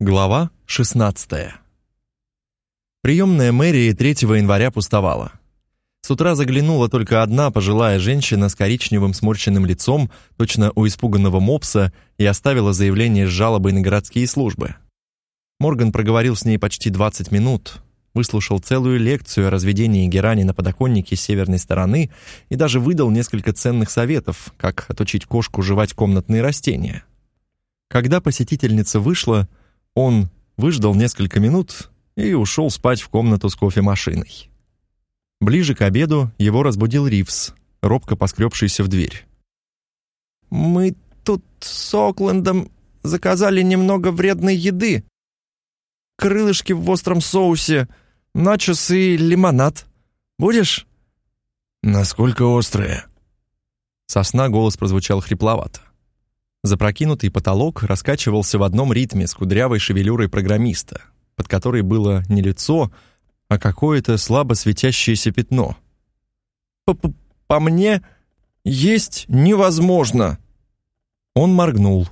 Глава 16. Приемная мэрии 3 января пустовала. С утра заглянула только одна пожилая женщина с коричневым сморщенным лицом, точно у испуганного мопса, и оставила заявление с жалобой на городские службы. Морган проговорил с ней почти 20 минут, выслушал целую лекцию о разведении герани на подоконнике с северной стороны и даже выдал несколько ценных советов, как отучить кошку жевать комнатные растения. Когда посетительница вышла, он выждал несколько минут и ушел спать в комнату с кофемашиной. Ближе к обеду его разбудил Ривз, робко поскребшийся в дверь. «Мы тут с Оклендом заказали немного вредной еды. Крылышки в остром соусе, начос и лимонад. Будешь?» «Насколько острые?» Сосна голос прозвучал хрипловато. Запрокинутый потолок раскачивался в одном ритме с кудрявой шевелюрой программиста, под которой было не лицо, а какое-то слабо светящееся пятно. П -п «По мне есть невозможно!» Он моргнул.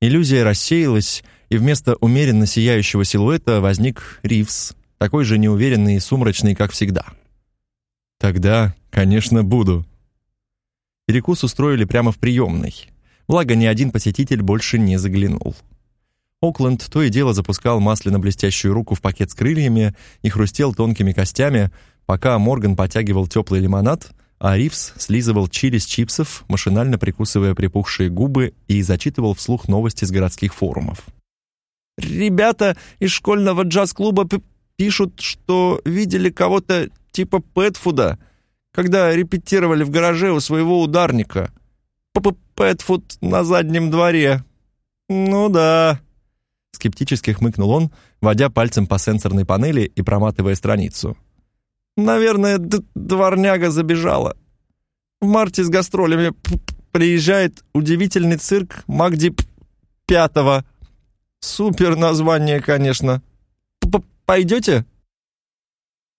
Иллюзия рассеялась, и вместо умеренно сияющего силуэта возник Ривз, такой же неуверенный и сумрачный, как всегда. «Тогда, конечно, буду». Перекус устроили прямо в приемной благо ни один посетитель больше не заглянул. Окленд то и дело запускал масляно-блестящую руку в пакет с крыльями и хрустел тонкими костями, пока Морган потягивал теплый лимонад, а Ривз слизывал чили с чипсов, машинально прикусывая припухшие губы и зачитывал вслух новости с городских форумов. «Ребята из школьного джаз-клуба пишут, что видели кого-то типа Пэтфуда, когда репетировали в гараже у своего ударника. П Пэтфуд на заднем дворе. Ну да. Скептически хмыкнул он, водя пальцем по сенсорной панели и проматывая страницу. Наверное, дворняга забежала. В марте с гастролями приезжает удивительный цирк Магди Пятого. Супер название, конечно. Пойдете?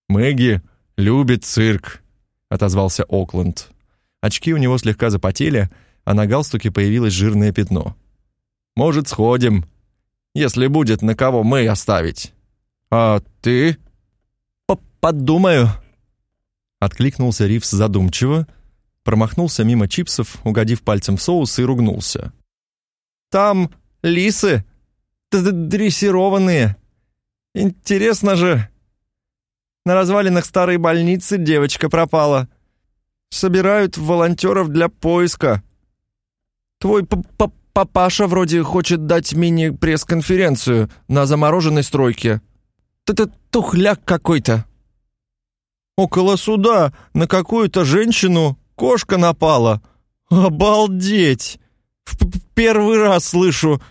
Мэгги любит цирк, отозвался Окленд. Очки у него слегка запотели, а на галстуке появилось жирное пятно. «Может, сходим, если будет на кого мы оставить. А ты?» «Подумаю», — откликнулся Ривз задумчиво, промахнулся мимо чипсов, угодив пальцем в соус и ругнулся. «Там лисы, дрессированные. Интересно же. На развалинах старой больницы девочка пропала. Собирают волонтеров для поиска. Твой папаша вроде хочет дать мини-пресс-конференцию на замороженной стройке. Ты-ты тухляк какой-то. Около суда на какую-то женщину кошка напала. Обалдеть! В первый раз слышу.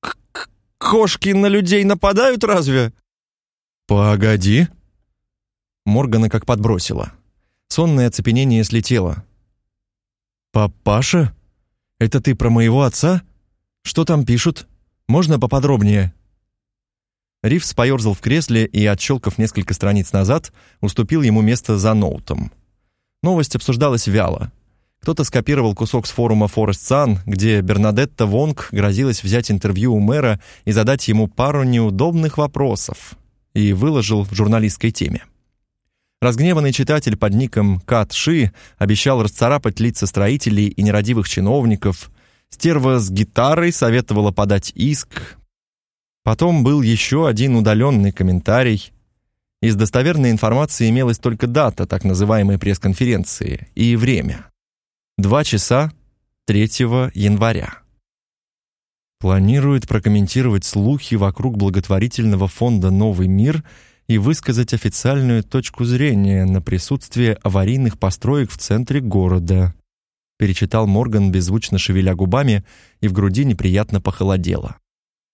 К -к Кошки на людей нападают разве? Погоди. Моргана как подбросила. Сонное оцепенение слетело. «Папаша?» «Это ты про моего отца? Что там пишут? Можно поподробнее?» Ривз поерзал в кресле и, отщелкав несколько страниц назад, уступил ему место за ноутом. Новость обсуждалась вяло. Кто-то скопировал кусок с форума Forest Sun, где Бернадетта Вонг грозилась взять интервью у мэра и задать ему пару неудобных вопросов, и выложил в журналистской теме. Разгневанный читатель под ником Кат Ши обещал расцарапать лица строителей и нерадивых чиновников. Стерва с гитарой советовала подать иск. Потом был еще один удаленный комментарий. Из достоверной информации имелась только дата так называемой пресс-конференции и время. Два часа 3 января. Планирует прокомментировать слухи вокруг благотворительного фонда «Новый мир» и высказать официальную точку зрения на присутствие аварийных построек в центре города. Перечитал Морган, беззвучно шевеля губами, и в груди неприятно похолодело.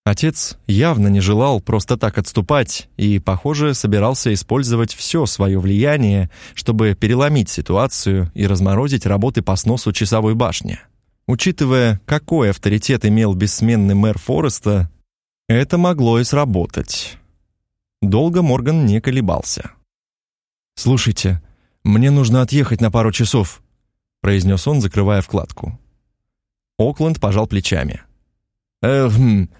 Отец явно не желал просто так отступать и, похоже, собирался использовать все свое влияние, чтобы переломить ситуацию и разморозить работы по сносу часовой башни. Учитывая, какой авторитет имел бессменный мэр Фореста, это могло и сработать. Долго Морган не колебался. «Слушайте, мне нужно отъехать на пару часов», произнес он, закрывая вкладку. Окленд пожал плечами. «Эм,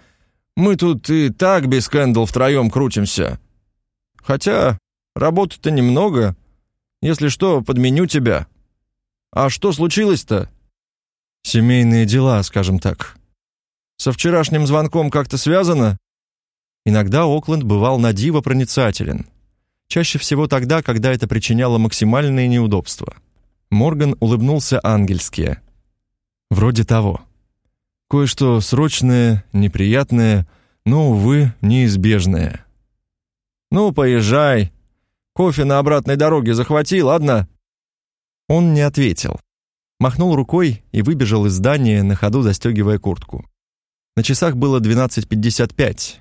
Мы тут и так без Кэндл втроем крутимся. Хотя работы-то немного. Если что, подменю тебя. А что случилось-то?» «Семейные дела, скажем так». «Со вчерашним звонком как-то связано?» Иногда Окленд бывал на диво проницателен. Чаще всего тогда, когда это причиняло максимальные неудобства. Морган улыбнулся ангельски. Вроде того. Кое-что срочное, неприятное, но, увы, неизбежное. «Ну, поезжай. Кофе на обратной дороге захвати, ладно?» Он не ответил. Махнул рукой и выбежал из здания, на ходу застегивая куртку. На часах было 12.55.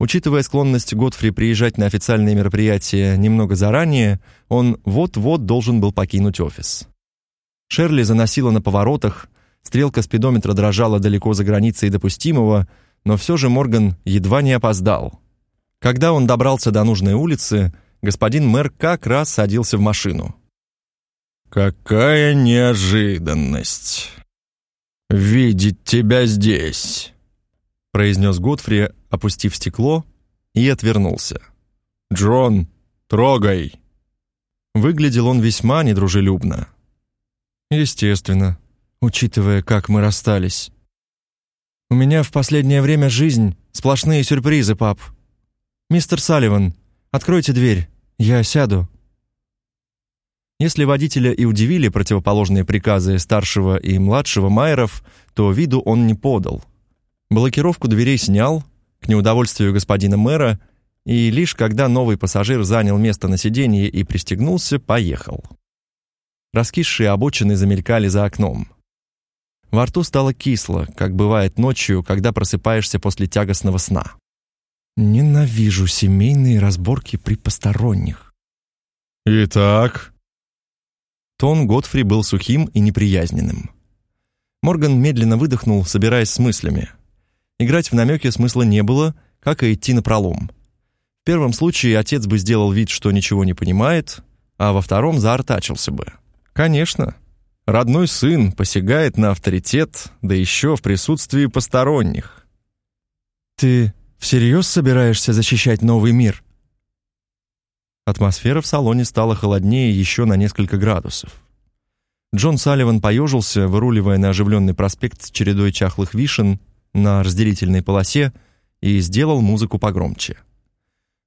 Учитывая склонность Годфри приезжать на официальные мероприятия немного заранее, он вот-вот должен был покинуть офис. Шерли заносила на поворотах, стрелка спидометра дрожала далеко за границей допустимого, но все же Морган едва не опоздал. Когда он добрался до нужной улицы, господин мэр как раз садился в машину. «Какая неожиданность! Видеть тебя здесь!» Произнес Годфри, опустив стекло, и отвернулся. «Джон, трогай!» Выглядел он весьма недружелюбно. Естественно, учитывая, как мы расстались. У меня в последнее время жизнь сплошные сюрпризы, пап. Мистер Салливан, откройте дверь, я сяду. Если водителя и удивили противоположные приказы старшего и младшего Майеров, то виду он не подал. Блокировку дверей снял, к неудовольствию господина мэра, и лишь когда новый пассажир занял место на сиденье и пристегнулся, поехал. Раскисшие обочины замелькали за окном. Во рту стало кисло, как бывает ночью, когда просыпаешься после тягостного сна. Ненавижу семейные разборки при посторонних. «Итак?» Тон Готфри был сухим и неприязненным. Морган медленно выдохнул, собираясь с мыслями. Играть в намеки смысла не было, как и идти на пролом. В первом случае отец бы сделал вид, что ничего не понимает, а во втором заортачился бы. Конечно, родной сын посягает на авторитет, да еще в присутствии посторонних. «Ты всерьез собираешься защищать новый мир?» Атмосфера в салоне стала холоднее еще на несколько градусов. Джон Салливан поежился, выруливая на оживленный проспект с чередой чахлых вишен на разделительной полосе и сделал музыку погромче.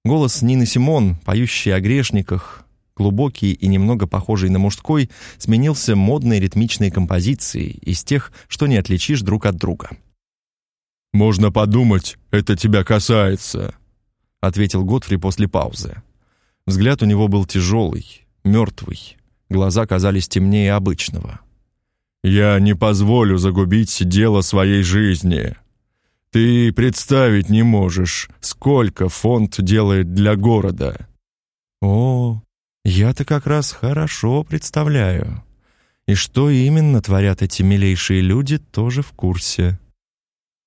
Голос Нины Симон, поющий о грешниках, глубокий и немного похожий на мужской, сменился модной ритмичной композицией из тех, что не отличишь друг от друга. «Можно подумать, это тебя касается», — ответил Готфри после паузы. Взгляд у него был тяжелый, мертвый, глаза казались темнее обычного. Я не позволю загубить дело своей жизни. Ты представить не можешь, сколько фонд делает для города. О, я-то как раз хорошо представляю. И что именно творят эти милейшие люди, тоже в курсе.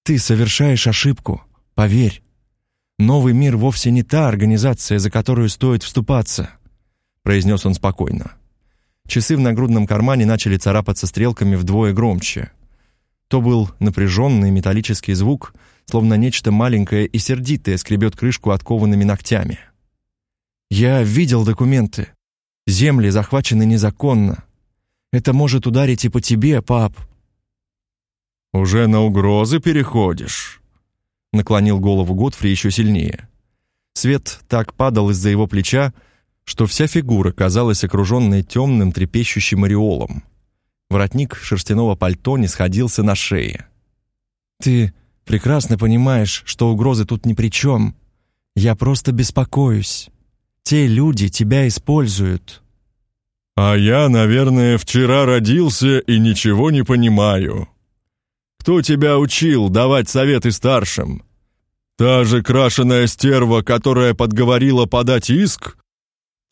Ты совершаешь ошибку, поверь. Новый мир вовсе не та организация, за которую стоит вступаться, произнес он спокойно. Часы в нагрудном кармане начали царапаться стрелками вдвое громче. То был напряженный металлический звук, словно нечто маленькое и сердитое скребет крышку откованными ногтями. «Я видел документы. Земли захвачены незаконно. Это может ударить и по тебе, пап». «Уже на угрозы переходишь?» Наклонил голову Готфри еще сильнее. Свет так падал из-за его плеча, что вся фигура казалась окруженной темным трепещущим ореолом. Воротник шерстяного пальто не сходился на шее. «Ты прекрасно понимаешь, что угрозы тут ни при чем. Я просто беспокоюсь. Те люди тебя используют». «А я, наверное, вчера родился и ничего не понимаю. Кто тебя учил давать советы старшим? Та же крашеная стерва, которая подговорила подать иск?»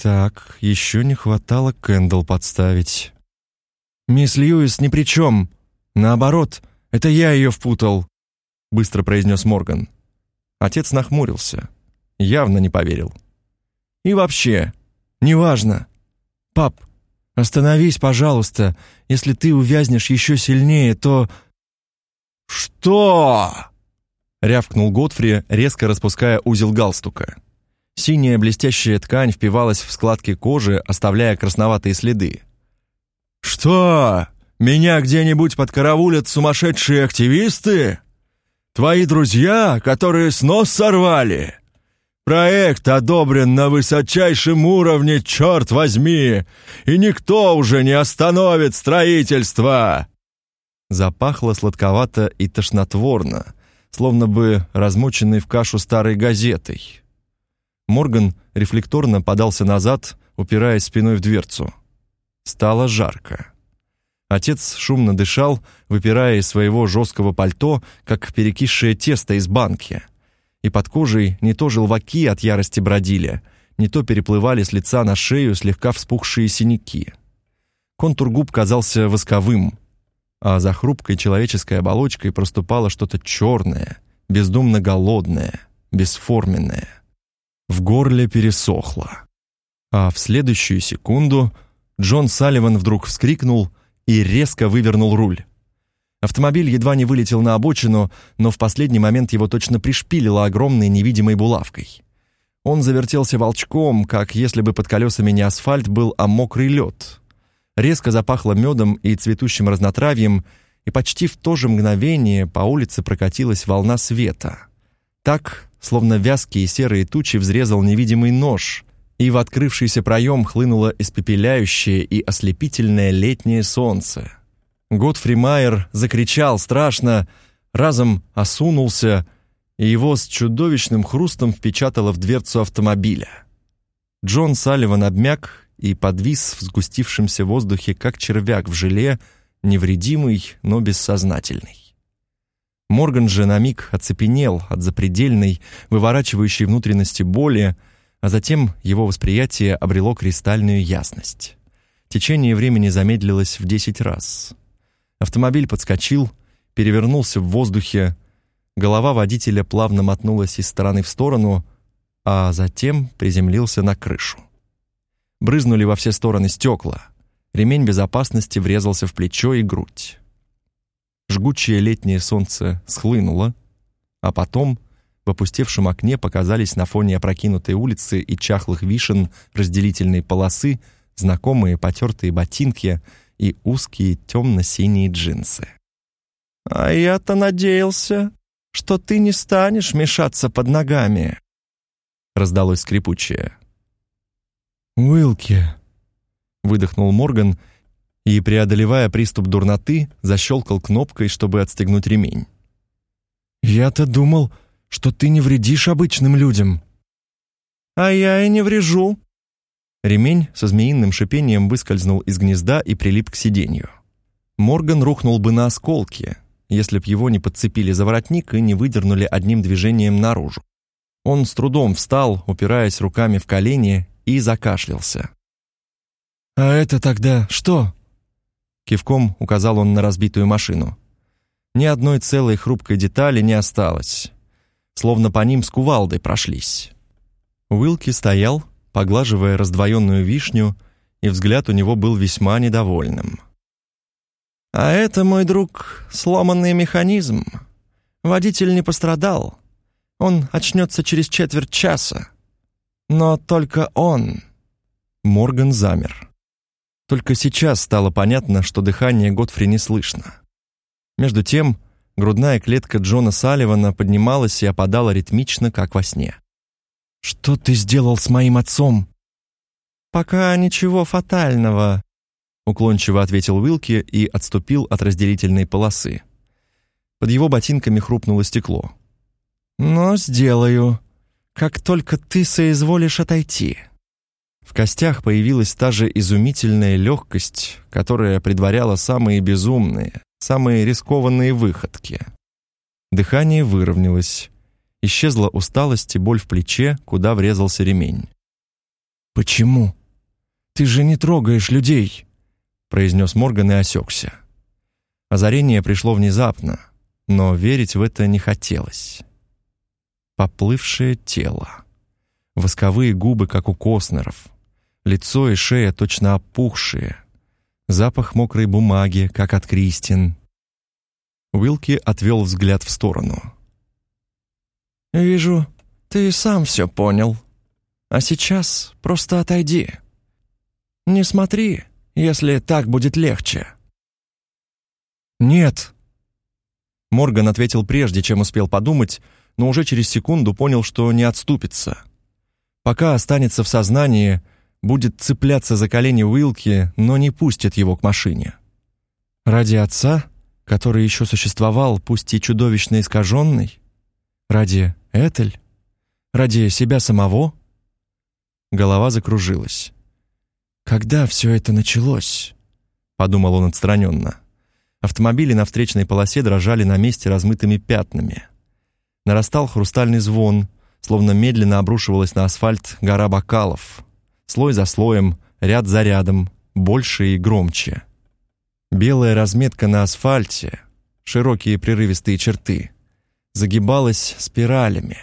Так, еще не хватало Кэндл подставить. «Мисс Льюис ни при чем. Наоборот, это я ее впутал», — быстро произнес Морган. Отец нахмурился. Явно не поверил. «И вообще, неважно. Пап, остановись, пожалуйста. Если ты увязнешь еще сильнее, то...» «Что?» рявкнул Готфри, резко распуская узел галстука. Синяя блестящая ткань впивалась в складки кожи, оставляя красноватые следы. «Что? Меня где-нибудь подкараулят сумасшедшие активисты? Твои друзья, которые снос сорвали? Проект одобрен на высочайшем уровне, черт возьми, и никто уже не остановит строительство!» Запахло сладковато и тошнотворно, словно бы размоченной в кашу старой газетой. Морган рефлекторно подался назад, упираясь спиной в дверцу. Стало жарко. Отец шумно дышал, выпирая из своего жесткого пальто, как перекисшее тесто из банки. И под кожей не то желваки от ярости бродили, не то переплывали с лица на шею слегка вспухшие синяки. Контур губ казался восковым, а за хрупкой человеческой оболочкой проступало что-то черное, бездумно голодное, бесформенное. В горле пересохло. А в следующую секунду Джон Салливан вдруг вскрикнул и резко вывернул руль. Автомобиль едва не вылетел на обочину, но в последний момент его точно пришпилило огромной невидимой булавкой. Он завертелся волчком, как если бы под колесами не асфальт был, а мокрый лед. Резко запахло медом и цветущим разнотравьем, и почти в то же мгновение по улице прокатилась волна света. Так словно вязкие серые тучи взрезал невидимый нож, и в открывшийся проем хлынуло испепеляющее и ослепительное летнее солнце. Готфри Майер закричал страшно, разом осунулся, и его с чудовищным хрустом впечатало в дверцу автомобиля. Джон Салливан обмяк и подвис в сгустившемся воздухе, как червяк в желе, невредимый, но бессознательный. Морган же на миг оцепенел от запредельной, выворачивающей внутренности боли, а затем его восприятие обрело кристальную ясность. Течение времени замедлилось в десять раз. Автомобиль подскочил, перевернулся в воздухе, голова водителя плавно мотнулась из стороны в сторону, а затем приземлился на крышу. Брызнули во все стороны стекла. Ремень безопасности врезался в плечо и грудь. Жгучее летнее солнце схлынуло, а потом в опустевшем окне показались на фоне опрокинутой улицы и чахлых вишен разделительные полосы, знакомые потертые ботинки и узкие темно-синие джинсы. «А я-то надеялся, что ты не станешь мешаться под ногами», раздалось скрипучее. «Уилки», — выдохнул Морган и, преодолевая приступ дурноты, защелкал кнопкой, чтобы отстегнуть ремень. «Я-то думал, что ты не вредишь обычным людям». «А я и не врежу». Ремень со змеиным шипением выскользнул из гнезда и прилип к сиденью. Морган рухнул бы на осколки, если б его не подцепили за воротник и не выдернули одним движением наружу. Он с трудом встал, упираясь руками в колени, и закашлялся. «А это тогда что?» Кивком указал он на разбитую машину. Ни одной целой хрупкой детали не осталось. Словно по ним с кувалдой прошлись. Уилки стоял, поглаживая раздвоенную вишню, и взгляд у него был весьма недовольным. «А это, мой друг, сломанный механизм. Водитель не пострадал. Он очнется через четверть часа. Но только он...» Морган замер. Только сейчас стало понятно, что дыхание Готфри не слышно. Между тем, грудная клетка Джона Салливана поднималась и опадала ритмично, как во сне. «Что ты сделал с моим отцом?» «Пока ничего фатального», — уклончиво ответил Уилки и отступил от разделительной полосы. Под его ботинками хрупнуло стекло. «Но сделаю, как только ты соизволишь отойти». В костях появилась та же изумительная легкость, которая предваряла самые безумные, самые рискованные выходки. Дыхание выровнялось. Исчезла усталость и боль в плече, куда врезался ремень. «Почему? Ты же не трогаешь людей!» произнес Морган и осекся. Озарение пришло внезапно, но верить в это не хотелось. Поплывшее тело. Восковые губы, как у Костнеров. Лицо и шея точно опухшие. Запах мокрой бумаги, как от Кристин. Уилки отвел взгляд в сторону. «Вижу, ты сам все понял. А сейчас просто отойди. Не смотри, если так будет легче». «Нет». Морган ответил прежде, чем успел подумать, но уже через секунду понял, что не отступится. Пока останется в сознании, будет цепляться за колени Уилки, но не пустит его к машине. Ради отца, который еще существовал, пусть и чудовищно искаженный? Ради Этель? Ради себя самого? Голова закружилась. «Когда все это началось?» — подумал он отстраненно. Автомобили на встречной полосе дрожали на месте размытыми пятнами. Нарастал хрустальный звон, словно медленно обрушивалась на асфальт гора бокалов. Слой за слоем, ряд за рядом, больше и громче. Белая разметка на асфальте, широкие прерывистые черты, загибалась спиралями,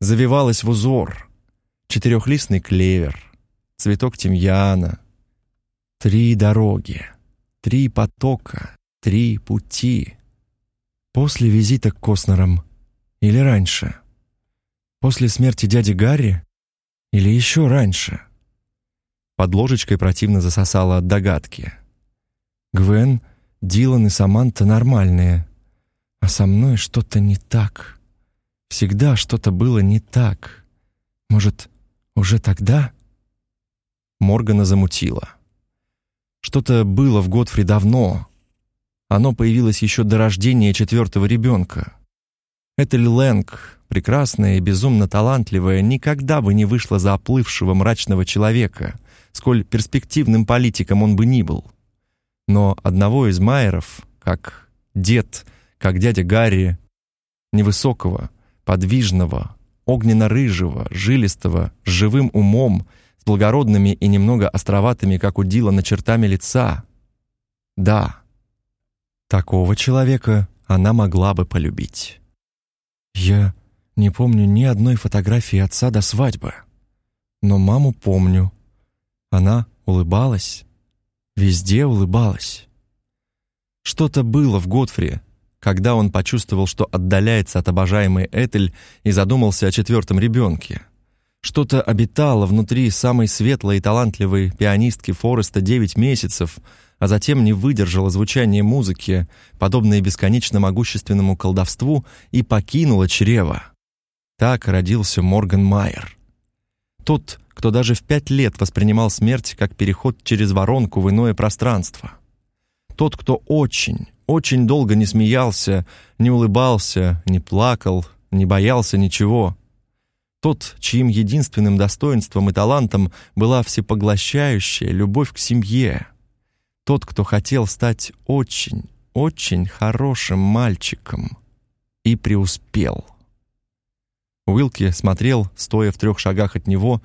завивалась в узор. Четырехлистный клевер, цветок тимьяна. Три дороги, три потока, три пути. После визита к Коснерам или раньше? После смерти дяди Гарри? Или еще раньше? Под ложечкой противно засосало от догадки. Гвен, Дилан и Саманта нормальные, а со мной что-то не так. Всегда что-то было не так. Может, уже тогда? Моргана замутила. Что-то было в Готфри давно. Оно появилось еще до рождения четвертого ребенка. Этель Лэнг, прекрасная и безумно талантливая, никогда бы не вышла за оплывшего мрачного человека, сколь перспективным политиком он бы ни был. Но одного из Майеров, как дед, как дядя Гарри, невысокого, подвижного, огненно-рыжего, жилистого, с живым умом, с благородными и немного островатыми, как у Дилана, чертами лица. Да, такого человека она могла бы полюбить. Я не помню ни одной фотографии отца до свадьбы. Но маму помню. Она улыбалась. Везде улыбалась. Что-то было в Готфри, когда он почувствовал, что отдаляется от обожаемой Этель и задумался о четвертом ребенке. Что-то обитало внутри самой светлой и талантливой пианистки Фореста девять месяцев, а затем не выдержало звучание музыки, подобное бесконечно могущественному колдовству, и покинуло чрево. Так родился Морган Майер. Тот, кто даже в пять лет воспринимал смерть как переход через воронку в иное пространство. Тот, кто очень, очень долго не смеялся, не улыбался, не плакал, не боялся ничего. Тот, чьим единственным достоинством и талантом была всепоглощающая любовь к семье. Тот, кто хотел стать очень, очень хорошим мальчиком и преуспел. Уилки смотрел, стоя в трех шагах от него,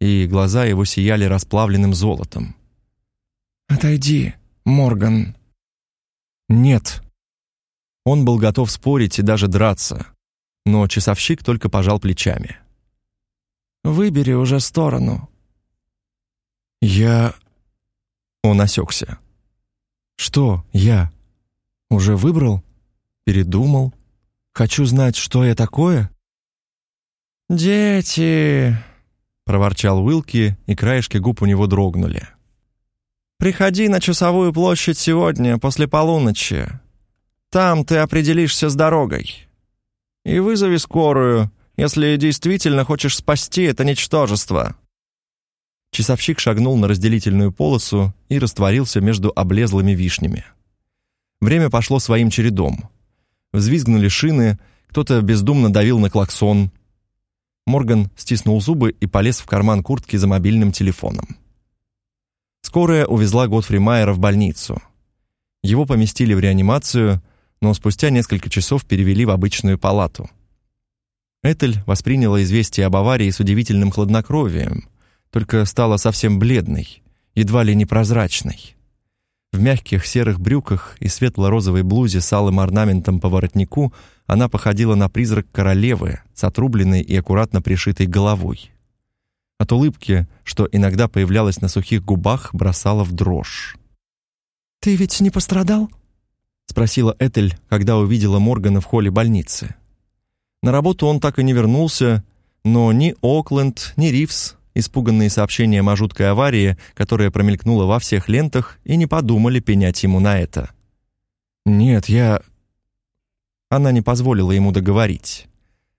и глаза его сияли расплавленным золотом. «Отойди, Морган». «Нет». Он был готов спорить и даже драться, но часовщик только пожал плечами. «Выбери уже сторону». «Я...» Он осекся. «Что я? Уже выбрал? Передумал? Хочу знать, что я такое?» «Дети!» — проворчал Уилки, и краешки губ у него дрогнули. «Приходи на часовую площадь сегодня, после полуночи. Там ты определишься с дорогой. И вызови скорую, если действительно хочешь спасти это ничтожество». Часовщик шагнул на разделительную полосу и растворился между облезлыми вишнями. Время пошло своим чередом. Взвизгнули шины, кто-то бездумно давил на клаксон — Морган стиснул зубы и полез в карман куртки за мобильным телефоном. Скорая увезла Готфри Майера в больницу. Его поместили в реанимацию, но спустя несколько часов перевели в обычную палату. Этель восприняла известие об аварии с удивительным хладнокровием, только стала совсем бледной, едва ли непрозрачной. В мягких серых брюках и светло-розовой блузе с алым орнаментом по воротнику – она походила на призрак королевы с отрубленной и аккуратно пришитой головой. От улыбки, что иногда появлялась на сухих губах, бросала в дрожь. «Ты ведь не пострадал?» — спросила Этель, когда увидела Моргана в холле больницы. На работу он так и не вернулся, но ни Окленд, ни Ривз, испуганные сообщением о жуткой аварии, которая промелькнула во всех лентах, и не подумали пенять ему на это. «Нет, я...» Она не позволила ему договорить.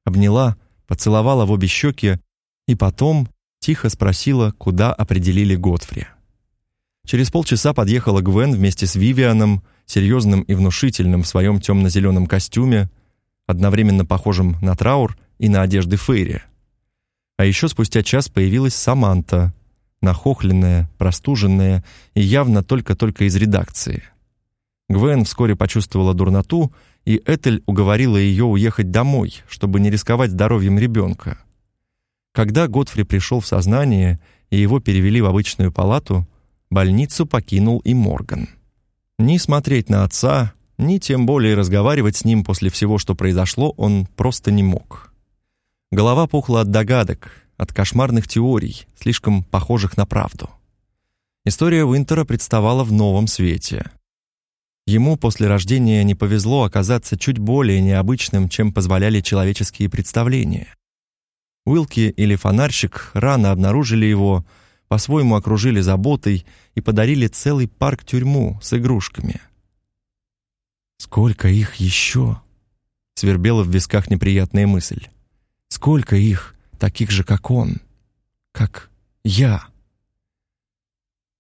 Обняла, поцеловала в обе щеки и потом тихо спросила, куда определили Готфри. Через полчаса подъехала Гвен вместе с Вивианом, серьезным и внушительным в своем темно-зеленом костюме, одновременно похожим на траур и на одежды Фейри. А еще спустя час появилась Саманта, нахохленная, простуженная и явно только-только из редакции. Гвен вскоре почувствовала дурноту, и Этель уговорила ее уехать домой, чтобы не рисковать здоровьем ребенка. Когда Готфри пришел в сознание и его перевели в обычную палату, больницу покинул и Морган. Ни смотреть на отца, ни тем более разговаривать с ним после всего, что произошло, он просто не мог. Голова пухла от догадок, от кошмарных теорий, слишком похожих на правду. История Уинтера представала в новом свете. Ему после рождения не повезло оказаться чуть более необычным, чем позволяли человеческие представления. Уилки или фонарщик рано обнаружили его, по-своему окружили заботой и подарили целый парк-тюрьму с игрушками. Сколько их еще? Свербела в висках неприятная мысль. Сколько их, таких же, как он, как я?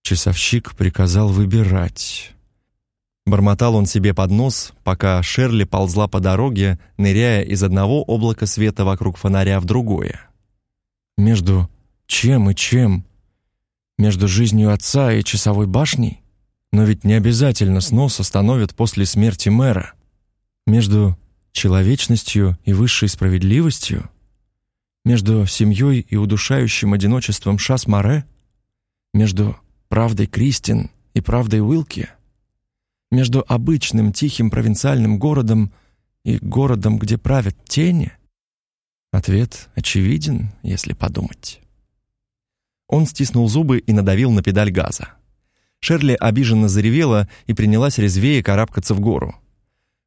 Часовщик приказал выбирать. Бормотал он себе под нос, пока Шерли ползла по дороге, ныряя из одного облака света вокруг фонаря в другое. Между чем и чем? Между жизнью отца и часовой башней? Но ведь не обязательно снос остановят после смерти мэра. Между человечностью и высшей справедливостью? Между семьей и удушающим одиночеством Шас-Маре? Между правдой Кристин и правдой Уилки? Между обычным тихим провинциальным городом и городом, где правят тени? Ответ очевиден, если подумать. Он стиснул зубы и надавил на педаль газа. Шерли обиженно заревела и принялась резвее карабкаться в гору.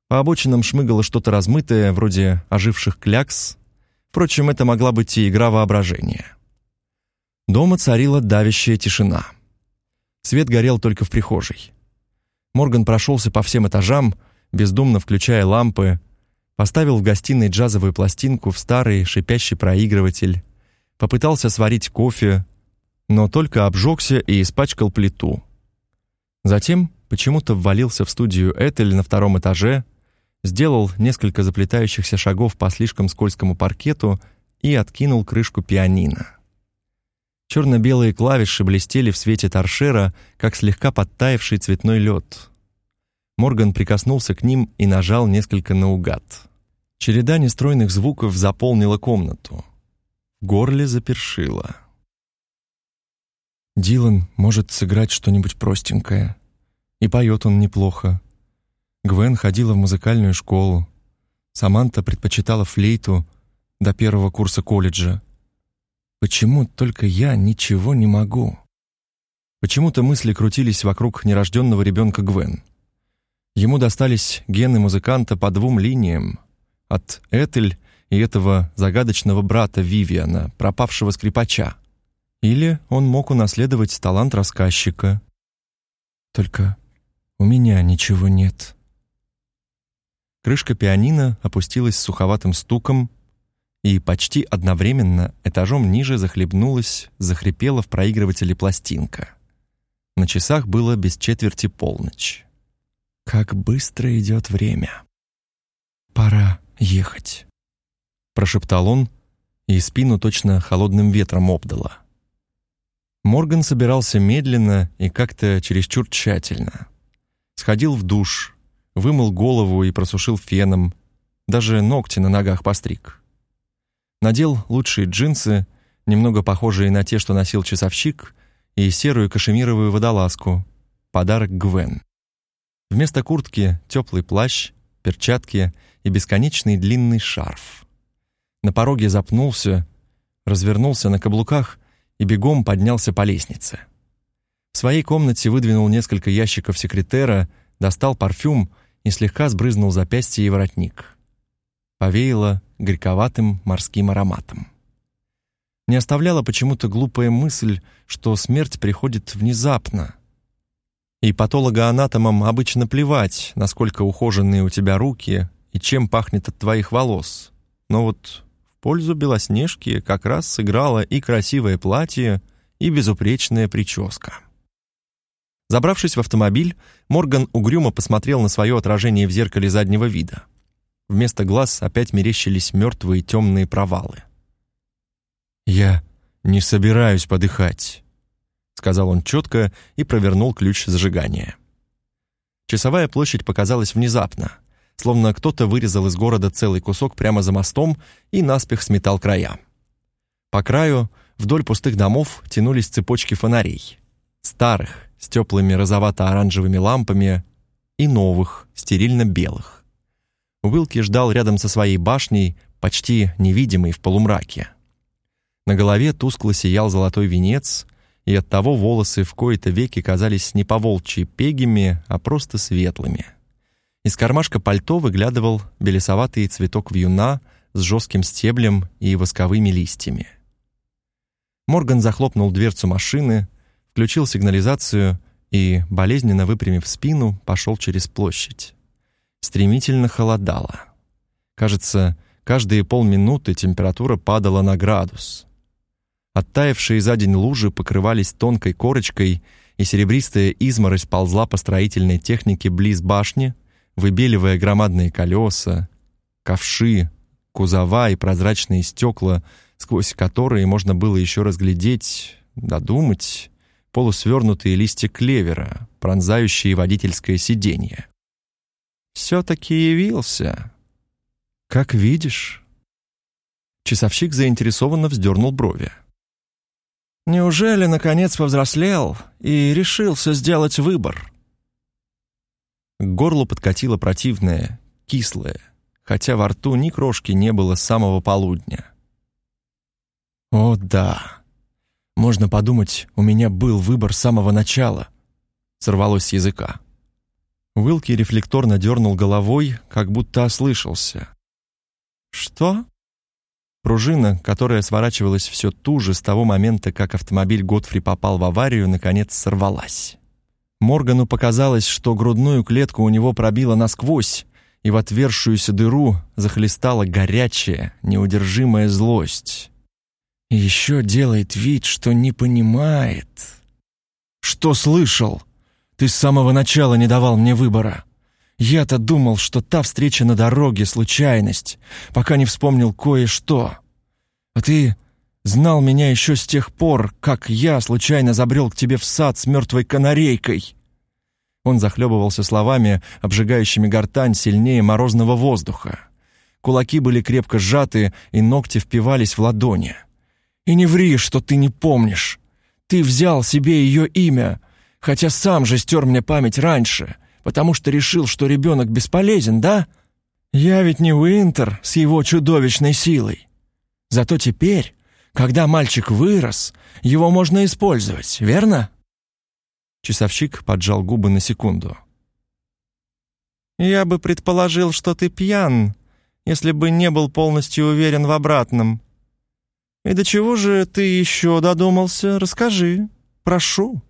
По обочинам шмыгало что-то размытое, вроде оживших клякс. Впрочем, это могла быть и игра воображения. Дома царила давящая тишина. Свет горел только в прихожей. Морган прошелся по всем этажам, бездумно включая лампы, поставил в гостиной джазовую пластинку в старый шипящий проигрыватель, попытался сварить кофе, но только обжегся и испачкал плиту. Затем почему-то ввалился в студию Этель на втором этаже, сделал несколько заплетающихся шагов по слишком скользкому паркету и откинул крышку пианино. Черно-белые клавиши блестели в свете торшера, как слегка подтаявший цветной лед. Морган прикоснулся к ним и нажал несколько наугад. Череда нестройных звуков заполнила комнату. В горле запершило. Дилан может сыграть что-нибудь простенькое. И поет он неплохо. Гвен ходила в музыкальную школу. Саманта предпочитала флейту до первого курса колледжа. Почему только я ничего не могу? Почему-то мысли крутились вокруг нерожденного ребенка Гвен. Ему достались гены музыканта по двум линиям: от Этель и этого загадочного брата Вивиана, пропавшего скрипача. Или он мог унаследовать талант рассказчика. Только у меня ничего нет. Крышка пианино опустилась с суховатым стуком, и почти одновременно этажом ниже захлебнулась, захрипела в проигрывателе пластинка. На часах было без четверти полночь. Как быстро идет время. Пора ехать, прошептал он, и спину точно холодным ветром обдало. Морган собирался медленно и как-то чересчур тщательно. Сходил в душ, вымыл голову и просушил феном, даже ногти на ногах постриг. Надел лучшие джинсы, немного похожие на те, что носил часовщик, и серую кашемировую водолазку, подарок Гвен. Вместо куртки теплый плащ, перчатки и бесконечный длинный шарф. На пороге запнулся, развернулся на каблуках и бегом поднялся по лестнице. В своей комнате выдвинул несколько ящиков секретера, достал парфюм и слегка сбрызнул запястье и воротник. Повеяло горьковатым морским ароматом. Не оставляла почему-то глупая мысль, что смерть приходит внезапно. И патологоанатомам обычно плевать, насколько ухоженные у тебя руки и чем пахнет от твоих волос. Но вот в пользу Белоснежки как раз сыграло и красивое платье, и безупречная прическа. Забравшись в автомобиль, Морган угрюмо посмотрел на свое отражение в зеркале заднего вида. Вместо глаз опять мерещились мертвые темные провалы. «Я не собираюсь подыхать», — сказал он четко и провернул ключ зажигания. Часовая площадь показалась внезапно, словно кто-то вырезал из города целый кусок прямо за мостом и наспех сметал края. По краю, вдоль пустых домов, тянулись цепочки фонарей. Старых, с теплыми розовато-оранжевыми лампами, и новых, стерильно-белых. Уилки ждал рядом со своей башней, почти невидимый в полумраке. На голове тускло сиял золотой венец, и оттого волосы в кои-то веки казались не поволчьи пегими, а просто светлыми. Из кармашка пальто выглядывал белесоватый цветок вьюна с жестким стеблем и восковыми листьями. Морган захлопнул дверцу машины, включил сигнализацию и, болезненно выпрямив спину, пошел через площадь. Стремительно холодало. Кажется, каждые полминуты температура падала на градус. Оттаившие за день лужи покрывались тонкой корочкой, и серебристая изморозь ползла по строительной технике близ башни, выбеливая громадные колеса, ковши, кузова и прозрачные стекла, сквозь которые можно было еще разглядеть, додумать полусвернутые листья клевера, пронзающие водительское сиденье. «Все-таки явился. Как видишь». Часовщик заинтересованно вздернул брови. Неужели, наконец, повзрослел и решился сделать выбор? К горлу подкатило противное, кислое, хотя во рту ни крошки не было с самого полудня. О да, можно подумать, у меня был выбор с самого начала. Сорвалось с языка. Уилки рефлекторно дернул головой, как будто ослышался. «Что?» Пружина, которая сворачивалась все туже с того момента, как автомобиль Готфри попал в аварию, наконец сорвалась. Моргану показалось, что грудную клетку у него пробило насквозь, и в отвершуюся дыру захлестала горячая, неудержимая злость. И еще делает вид, что не понимает. «Что слышал? Ты с самого начала не давал мне выбора. Я-то думал, что та встреча на дороге — случайность, пока не вспомнил кое-что. А ты знал меня еще с тех пор, как я случайно забрел к тебе в сад с мертвой канарейкой». Он захлебывался словами, обжигающими гортань сильнее морозного воздуха. Кулаки были крепко сжаты, и ногти впивались в ладони. «И не ври, что ты не помнишь. Ты взял себе ее имя, хотя сам же стер мне память раньше потому что решил, что ребенок бесполезен, да? Я ведь не Уинтер с его чудовищной силой. Зато теперь, когда мальчик вырос, его можно использовать, верно?» Часовщик поджал губы на секунду. «Я бы предположил, что ты пьян, если бы не был полностью уверен в обратном. И до чего же ты еще додумался? Расскажи, прошу».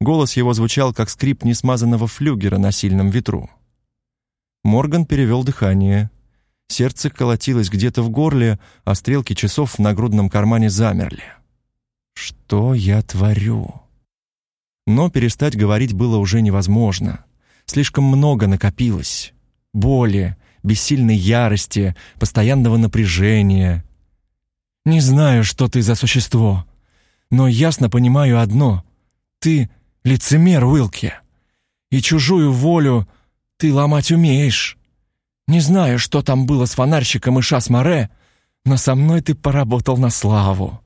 Голос его звучал, как скрип несмазанного флюгера на сильном ветру. Морган перевел дыхание. Сердце колотилось где-то в горле, а стрелки часов в нагрудном кармане замерли. «Что я творю?» Но перестать говорить было уже невозможно. Слишком много накопилось. Боли, бессильной ярости, постоянного напряжения. «Не знаю, что ты за существо, но ясно понимаю одно. Ты лицемер, Уилки. И чужую волю ты ломать умеешь. Не знаю, что там было с фонарщиком и Шас-Море, но со мной ты поработал на славу.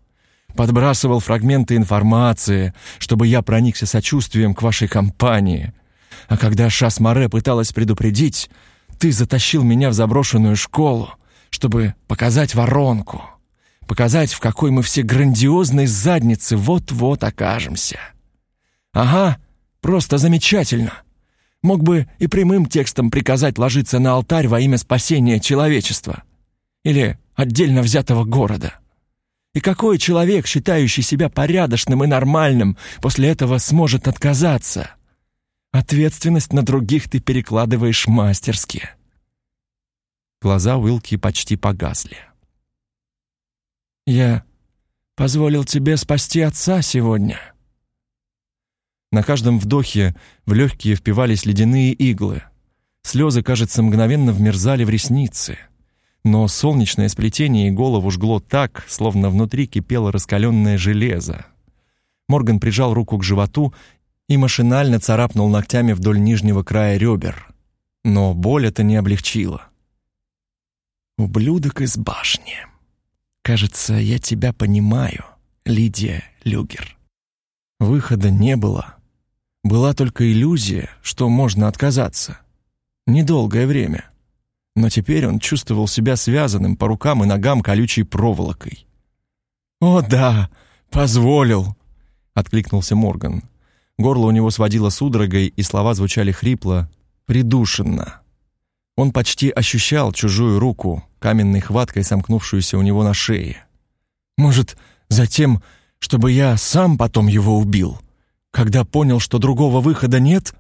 Подбрасывал фрагменты информации, чтобы я проникся сочувствием к вашей компании. А когда Шас-Море пыталась предупредить, ты затащил меня в заброшенную школу, чтобы показать воронку, показать, в какой мы все грандиозной заднице вот-вот окажемся. «Ага, просто замечательно. Мог бы и прямым текстом приказать ложиться на алтарь во имя спасения человечества. Или отдельно взятого города. И какой человек, считающий себя порядочным и нормальным, после этого сможет отказаться? Ответственность на других ты перекладываешь мастерски. Глаза Уилки почти погасли. «Я позволил тебе спасти отца сегодня». На каждом вдохе в легкие впивались ледяные иглы. Слезы, кажется, мгновенно вмерзали в ресницы. Но солнечное сплетение и голову жгло так, словно внутри кипело раскаленное железо. Морган прижал руку к животу и машинально царапнул ногтями вдоль нижнего края ребер. Но боль это не облегчила. «Ублюдок из башни. Кажется, я тебя понимаю, Лидия Люгер». Выхода не было. Была только иллюзия, что можно отказаться. Недолгое время. Но теперь он чувствовал себя связанным по рукам и ногам колючей проволокой. «О да, позволил!» — откликнулся Морган. Горло у него сводило судорогой, и слова звучали хрипло, придушенно. Он почти ощущал чужую руку, каменной хваткой сомкнувшуюся у него на шее. «Может, затем, чтобы я сам потом его убил, когда понял, что другого выхода нет?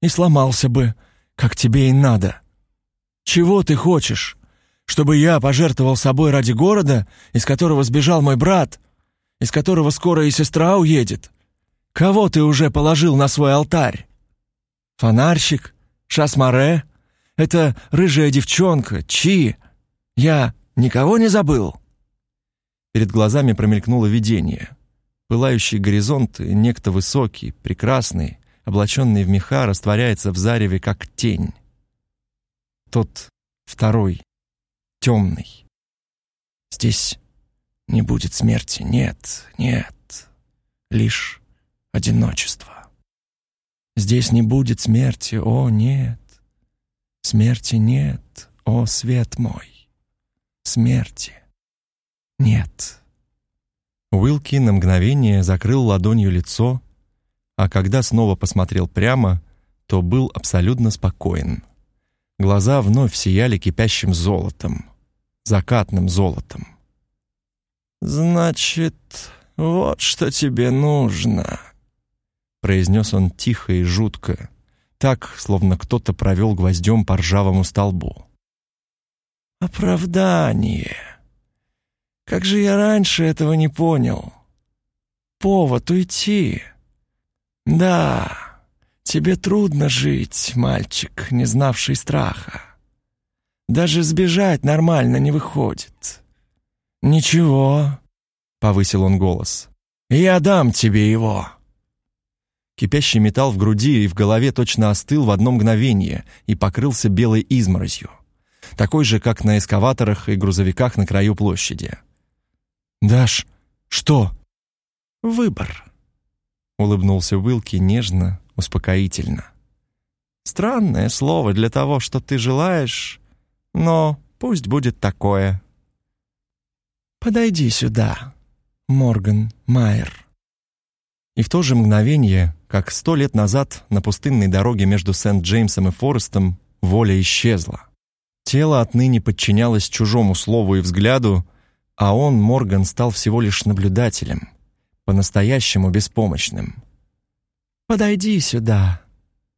И сломался бы, как тебе и надо. Чего ты хочешь? Чтобы я пожертвовал собой ради города, из которого сбежал мой брат, из которого скоро и сестра уедет? Кого ты уже положил на свой алтарь? Фонарщик? Шасмаре? Это рыжая девчонка, Чи? Я никого не забыл?» Перед глазами промелькнуло видение. Пылающий горизонт, некто высокий, прекрасный, облаченный в меха, растворяется в зареве, как тень. Тот второй, темный. Здесь не будет смерти, нет, нет, лишь одиночество. Здесь не будет смерти, о, нет. Смерти нет, о, свет мой. Смерти нет. Уилки на мгновение закрыл ладонью лицо, а когда снова посмотрел прямо, то был абсолютно спокоен. Глаза вновь сияли кипящим золотом, закатным золотом. «Значит, вот что тебе нужно», произнес он тихо и жутко, так, словно кто-то провел гвоздем по ржавому столбу. «Оправдание. Как же я раньше этого не понял? Повод уйти. Да, тебе трудно жить, мальчик, не знавший страха. Даже сбежать нормально не выходит. Ничего, — повысил он голос, — я дам тебе его». Кипящий металл в груди и в голове точно остыл в одно мгновение и покрылся белой изморозью, такой же, как на эскаваторах и грузовиках на краю площади. «Даш, что?» «Выбор», — улыбнулся Уилки нежно, успокоительно. «Странное слово для того, что ты желаешь, но пусть будет такое». «Подойди сюда, Морган Майер». И в то же мгновение как сто лет назад на пустынной дороге между Сент-Джеймсом и Форестом воля исчезла. Тело отныне подчинялось чужому слову и взгляду, а он, Морган, стал всего лишь наблюдателем, по-настоящему беспомощным. «Подойди сюда»,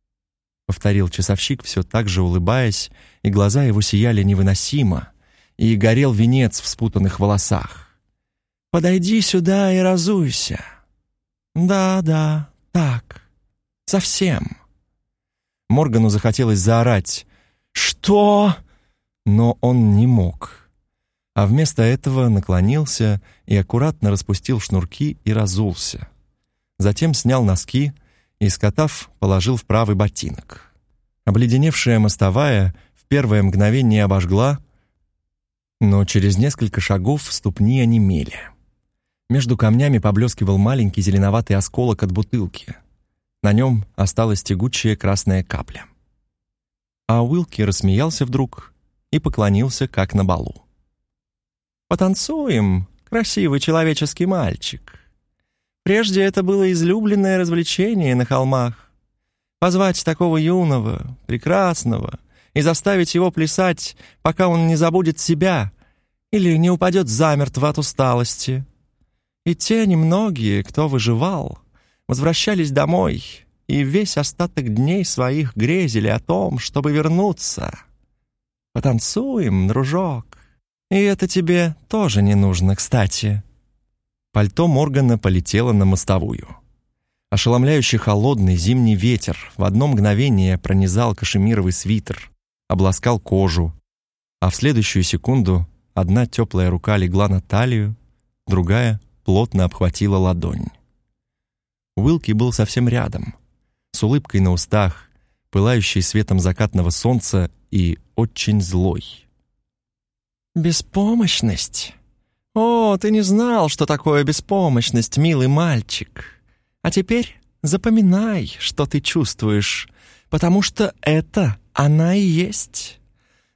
— повторил часовщик, все так же улыбаясь, и глаза его сияли невыносимо, и горел венец в спутанных волосах. «Подойди сюда и разуйся. Да-да, так, совсем. Моргану захотелось заорать «Что?», но он не мог. А вместо этого наклонился и аккуратно распустил шнурки и разулся. Затем снял носки и, скотав, положил в правый ботинок. Обледеневшая мостовая в первое мгновение обожгла, но через несколько шагов ступни онемели. Между камнями поблескивал маленький зеленоватый осколок от бутылки. На нем осталась тягучая красная капля. А Уилки рассмеялся вдруг и поклонился, как на балу. «Потанцуем, красивый человеческий мальчик. Прежде это было излюбленное развлечение на холмах. Позвать такого юного, прекрасного и заставить его плясать, пока он не забудет себя или не упадет замертво от усталости. И те немногие, кто выживал, возвращались домой и весь остаток дней своих грезили о том, чтобы вернуться. Потанцуем, дружок. И это тебе тоже не нужно, кстати. Пальто Моргана полетело на мостовую. Ошеломляющий холодный зимний ветер в одно мгновение пронизал кашемировый свитер, обласкал кожу, а в следующую секунду одна теплая рука легла на талию, другая плотно обхватила ладонь. Уилки был совсем рядом, с улыбкой на устах, пылающей светом закатного солнца и очень злой. «Беспомощность? О, ты не знал, что такое беспомощность, милый мальчик!» А теперь запоминай, что ты чувствуешь, потому что это она и есть.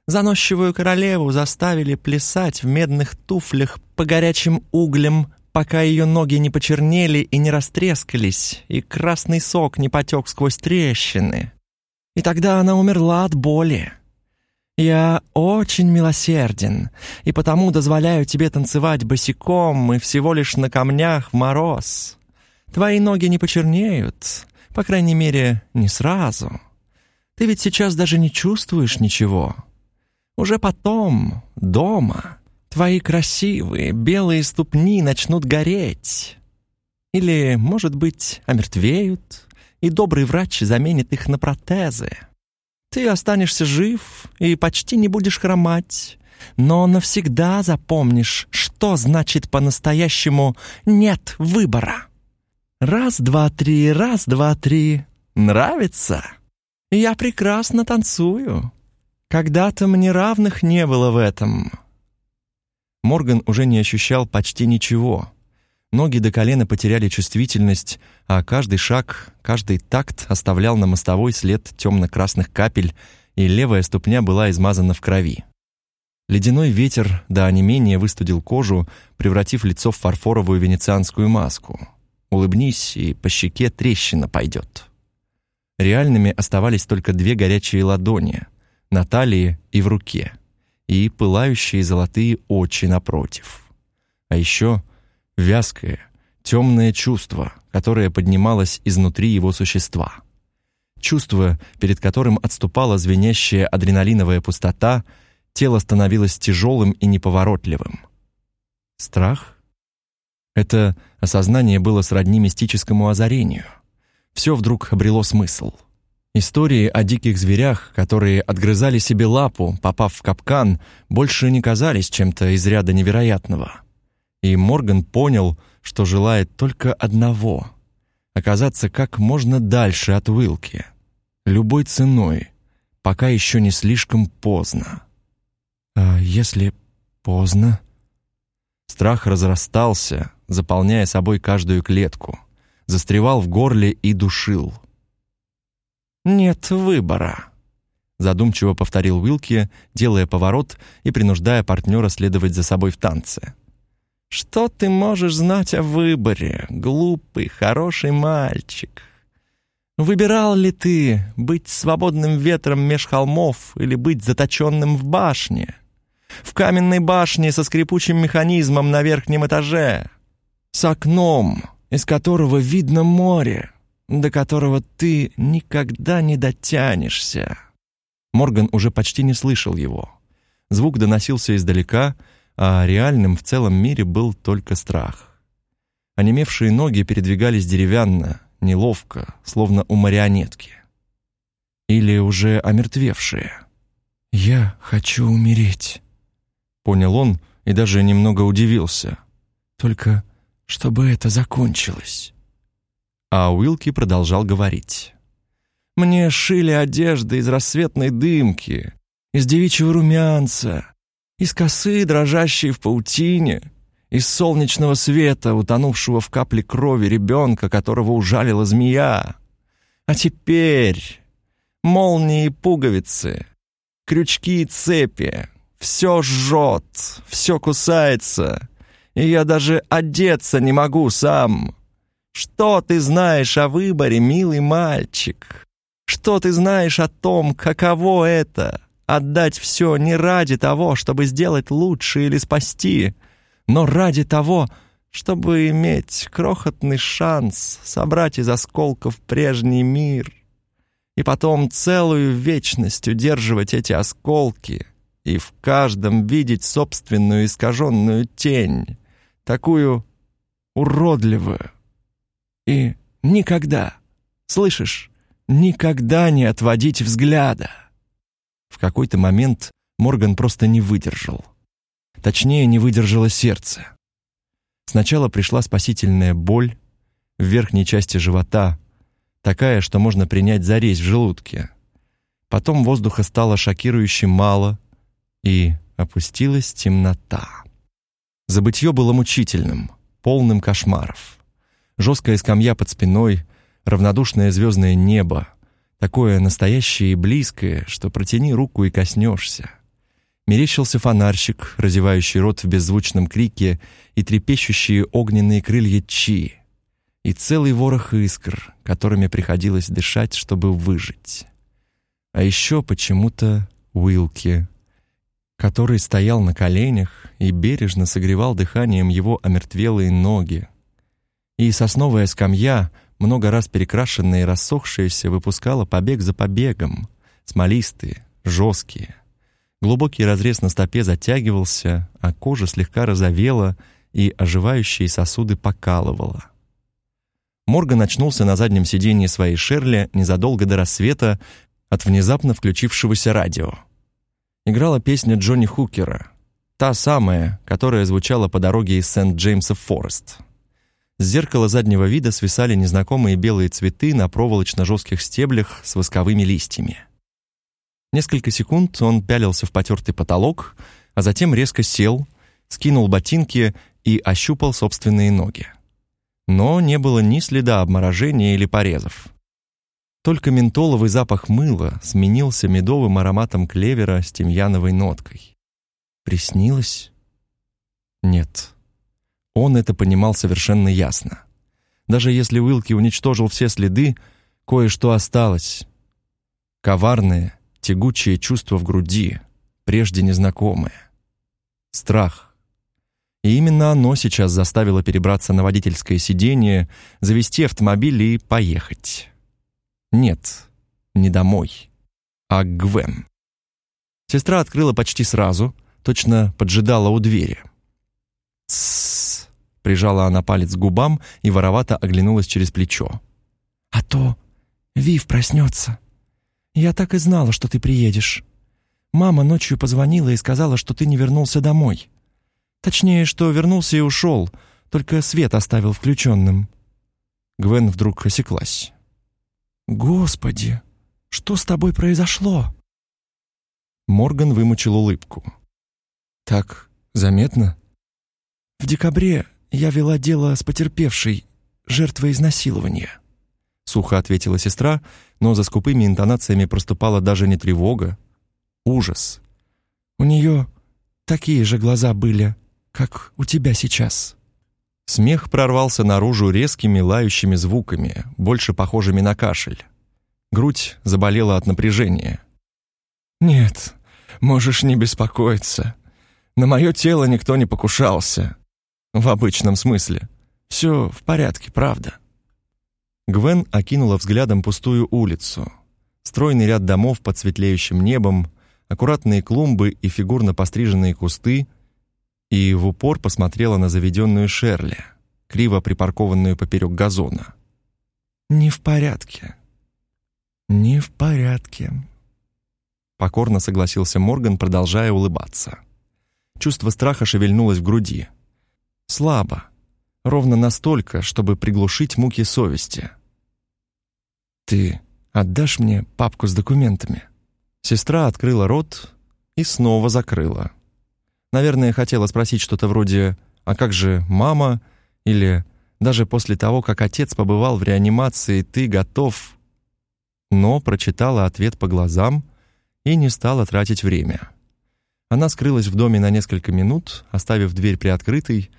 Заносчивую королеву заставили плясать в медных туфлях по горячим углям, пока ее ноги не почернели и не растрескались, и красный сок не потек сквозь трещины. И тогда она умерла от боли. Я очень милосерден, и потому дозволяю тебе танцевать босиком и всего лишь на камнях в мороз. Твои ноги не почернеют, по крайней мере, не сразу. Ты ведь сейчас даже не чувствуешь ничего. Уже потом, дома, твои красивые белые ступни начнут гореть. Или, может быть, омертвеют, и добрый врач заменит их на протезы. Ты останешься жив и почти не будешь хромать, но навсегда запомнишь, что значит по-настоящему «нет выбора». Раз, два, три, раз, два, три. Нравится? Я прекрасно танцую. Когда-то мне равных не было в этом. Морган уже не ощущал почти ничего. Ноги до колена потеряли чувствительность, а каждый шаг, каждый такт оставлял на мостовой след темно-красных капель, и левая ступня была измазана в крови. Ледяной ветер до онемения выстудил кожу, превратив лицо в фарфоровую венецианскую маску. Улыбнись, и по щеке трещина пойдет. Реальными оставались только две горячие ладони на талии и в руке, и пылающие золотые очи напротив. А еще вязкое, темное чувство, которое поднималось изнутри его существа. Чувство, перед которым отступала звенящая адреналиновая пустота, тело становилось тяжелым и неповоротливым. Страх — это осознание было сродни мистическому озарению. Все вдруг обрело смысл. Истории о диких зверях, которые отгрызали себе лапу, попав в капкан, больше не казались чем-то из ряда невероятного. И Морган понял, что желает только одного — оказаться как можно дальше от Уилки. Любой ценой, пока еще не слишком поздно. А если поздно? Страх разрастался, заполняя собой каждую клетку, застревал в горле и душил. «Нет выбора», — задумчиво повторил Уилки, делая поворот и принуждая партнера следовать за собой в танце. «Что ты можешь знать о выборе, глупый, хороший мальчик? Выбирал ли ты быть свободным ветром меж холмов или быть заточенным в башне? В каменной башне со скрипучим механизмом на верхнем этаже?» с окном, из которого видно море, до которого ты никогда не дотянешься». Морган уже почти не слышал его. Звук доносился издалека, а реальным в целом мире был только страх. Онемевшие ноги передвигались деревянно, неловко, словно у марионетки. Или уже омертвевшие. «Я хочу умереть», — понял он и даже немного удивился. «Только чтобы это закончилось». А Уилки продолжал говорить. «Мне шили одежды из рассветной дымки, из девичьего румянца, из косы, дрожащей в паутине, из солнечного света, утонувшего в капле крови ребенка, которого ужалила змея. А теперь молнии и пуговицы, крючки и цепи, все жжет, все кусается, и я даже одеться не могу сам. Что ты знаешь о выборе, милый мальчик? Что ты знаешь о том, каково это — отдать все не ради того, чтобы сделать лучше или спасти, но ради того, чтобы иметь крохотный шанс собрать из осколков прежний мир и потом целую вечность удерживать эти осколки и в каждом видеть собственную искаженную тень, такую уродливую. И никогда, слышишь, никогда не отводить взгляда. В какой-то момент Морган просто не выдержал. Точнее, не выдержало сердце. Сначала пришла спасительная боль в верхней части живота, такая, что можно принять за резь в желудке. Потом воздуха стало шокирующе мало, и опустилась темнота. Забытье было мучительным, полным кошмаров. Жесткая скамья под спиной, равнодушное звездное небо, такое настоящее и близкое, что протяни руку и коснешься мерещился фонарщик, разевающий рот в беззвучном крике, и трепещущие огненные крылья Чи, и целый ворох искр, которыми приходилось дышать, чтобы выжить. А еще почему-то Уилки, который стоял на коленях и бережно согревал дыханием его омертвелые ноги. И сосновая скамья, много раз перекрашенная и рассохшаяся, выпускала побег за побегом, смолистые, жесткие. Глубокий разрез на стопе затягивался, а кожа слегка розовела и оживающие сосуды покалывала. Морган очнулся на заднем сиденье своей Шерли незадолго до рассвета от внезапно включившегося радио. Играла песня Джонни Хукера, та самая, которая звучала по дороге из Сент-Джеймса в Форест. С зеркала заднего вида свисали незнакомые белые цветы на проволочно-жестких стеблях с восковыми листьями. Несколько секунд он пялился в потертый потолок, а затем резко сел, скинул ботинки и ощупал собственные ноги. Но не было ни следа обморожения или порезов. Только ментоловый запах мыла сменился медовым ароматом клевера с тимьяновой ноткой. Приснилось? Нет. Он это понимал совершенно ясно. Даже если Уилки уничтожил все следы, кое-что осталось. Коварное, тягучее чувство в груди, прежде незнакомое. Страх. И именно оно сейчас заставило перебраться на водительское сиденье, завести автомобиль и поехать. Нет, не домой, а к Гвен. Сестра открыла почти сразу, точно поджидала у двери. «Тссс», — прижала она палец к губам и воровато оглянулась через плечо. «А то Вив проснется», «Я так и знала, что ты приедешь. Мама ночью позвонила и сказала, что ты не вернулся домой. Точнее, что вернулся и ушел, только свет оставил включенным». Гвен вдруг осеклась. «Господи, что с тобой произошло?» Морган вымучил улыбку. «Так заметно?» «В декабре я вела дело с потерпевшей, жертвой изнасилования сухо ответила сестра, но за скупыми интонациями проступала даже не тревога, ужас. У нее такие же глаза были, как у тебя сейчас. Смех прорвался наружу резкими лающими звуками, больше похожими на кашель. Грудь заболела от напряжения. Нет, можешь не беспокоиться. На мое тело никто не покушался. В обычном смысле. Все в порядке, правда. Гвен окинула взглядом пустую улицу. Стройный ряд домов под светлеющим небом, аккуратные клумбы и фигурно постриженные кусты, и в упор посмотрела на заведенную Шерли, криво припаркованную поперек газона. «Не в порядке. Не в порядке», — покорно согласился Морган, продолжая улыбаться. Чувство страха шевельнулось в груди. Слабо, ровно настолько, чтобы приглушить муки совести — «Ты отдашь мне папку с документами?» Сестра открыла рот и снова закрыла. Наверное, хотела спросить что-то вроде «А как же мама?» или «Даже после того, как отец побывал в реанимации, ты готов?» Но прочитала ответ по глазам и не стала тратить время. Она скрылась в доме на несколько минут, оставив дверь приоткрытой,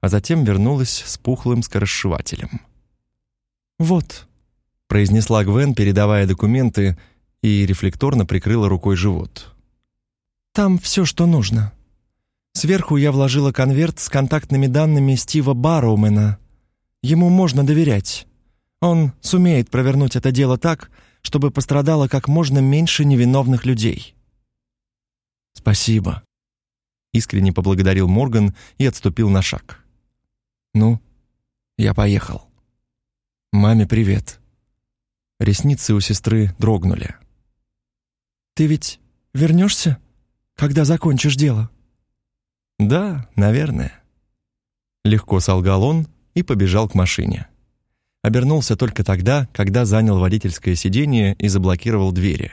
а затем вернулась с пухлым скоросшивателем. «Вот», произнесла Гвен, передавая документы, и рефлекторно прикрыла рукой живот. «Там все, что нужно. Сверху я вложила конверт с контактными данными Стива Барроумена. Ему можно доверять. Он сумеет провернуть это дело так, чтобы пострадало как можно меньше невиновных людей». «Спасибо», — искренне поблагодарил Морган и отступил на шаг. «Ну, я поехал. Маме привет». Ресницы у сестры дрогнули. «Ты ведь вернешься, когда закончишь дело?» «Да, наверное». Легко солгал он и побежал к машине. Обернулся только тогда, когда занял водительское сиденье и заблокировал двери.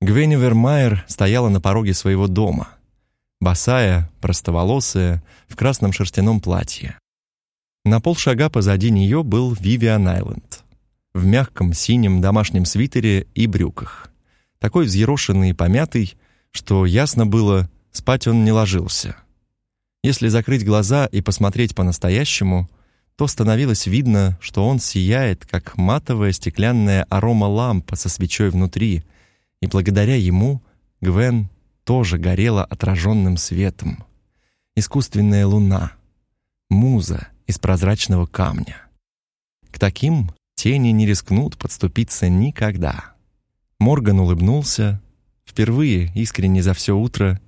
Гвеневер Майер стояла на пороге своего дома. Босая, простоволосая, в красном шерстяном платье. На полшага позади нее был Вивиан Айленд. В мягком синем домашнем свитере и брюках. Такой взъерошенный и помятый, что ясно было, спать он не ложился. Если закрыть глаза и посмотреть по-настоящему, то становилось видно, что он сияет, как матовая стеклянная арома-лампа со свечой внутри — и благодаря ему Гвен тоже горела отраженным светом. Искусственная луна, муза из прозрачного камня. К таким тени не рискнут подступиться никогда. Морган улыбнулся, впервые искренне за все утро,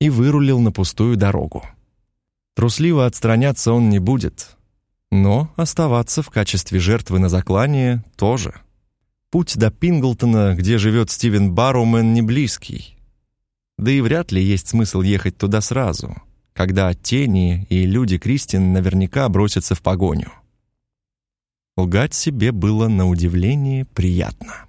и вырулил на пустую дорогу. Трусливо отстраняться он не будет, но оставаться в качестве жертвы на заклание тоже. Путь до Пинглтона, где живет Стивен Барроумен, не близкий. Да и вряд ли есть смысл ехать туда сразу, когда тени и люди Кристин наверняка бросятся в погоню. Лгать себе было на удивление приятно.